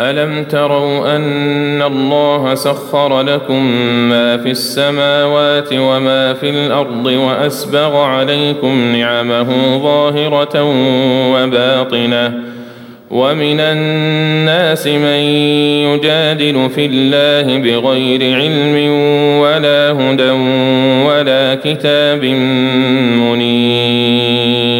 ألم تروا أن الله سخر لكم ما في السماوات وما في الأرض وأسبغ عليكم نعمه ظاهرة وباطنة ومن الناس من يجادل في الله بغير علم ولا هدى ولا كتاب منير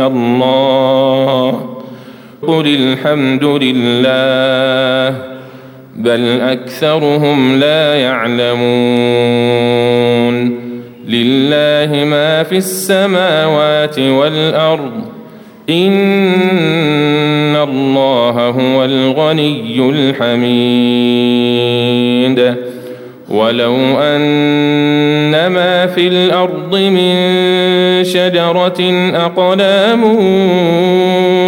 الله قل الحمد لله بل أكثرهم لا يعلمون. لله ما في السماوات والأرض إن الله هو الغني الحميد. ولو ان ما في الأرض من شجره اقلام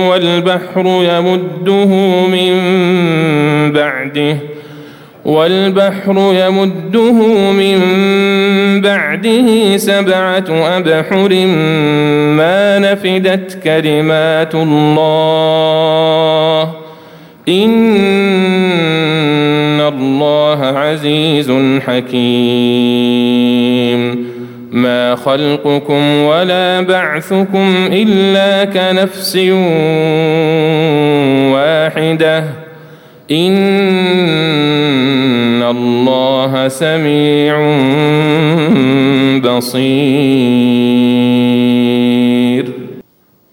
والبحر يمده من بعده والبحر يمده من بعده سبعة أبحر ما نفدت كلمات الله إن الله عزيز حكيم. ما خلقكم ولا بعثكم إلا كنفس واحدة. إن الله سميع بصير.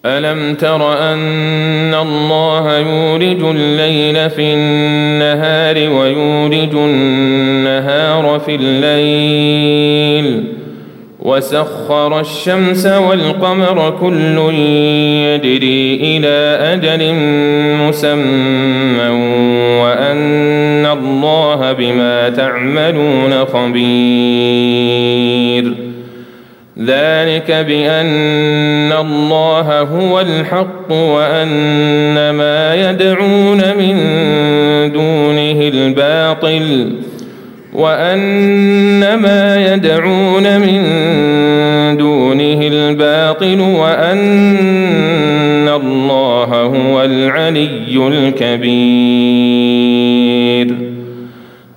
ألم تر أن الله يولج الليل في النهار ويولج النهار في الليل وسخر الشمس والقمر كل يجري إلى أجل مسمى وأن الله بما تعملون خبير ذلك بأن الله هو الحق وأن ما يدعون من دونه الباطل وأن ما يدعون من دونه الباطل وأن الله هو العلي الكبير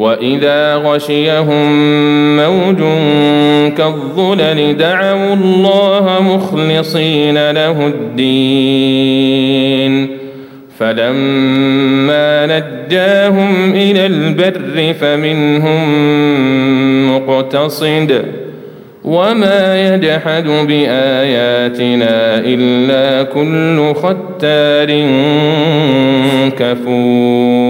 وإذا غشيهم موج كالظلل دعوا الله مخلصين له الدين فلما نجاهم إلى البر فمنهم مقتصد وما يجحد باياتنا الا كل ختار كفور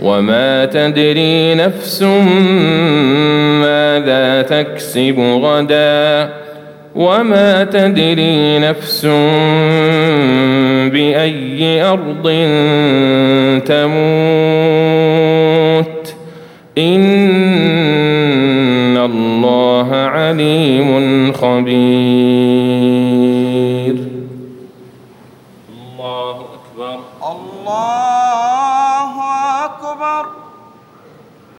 وما تدري نفس ماذا تكسب غدا وما تدري نفس باي ارض تموت ان الله عليم خبير الله أكبر. الله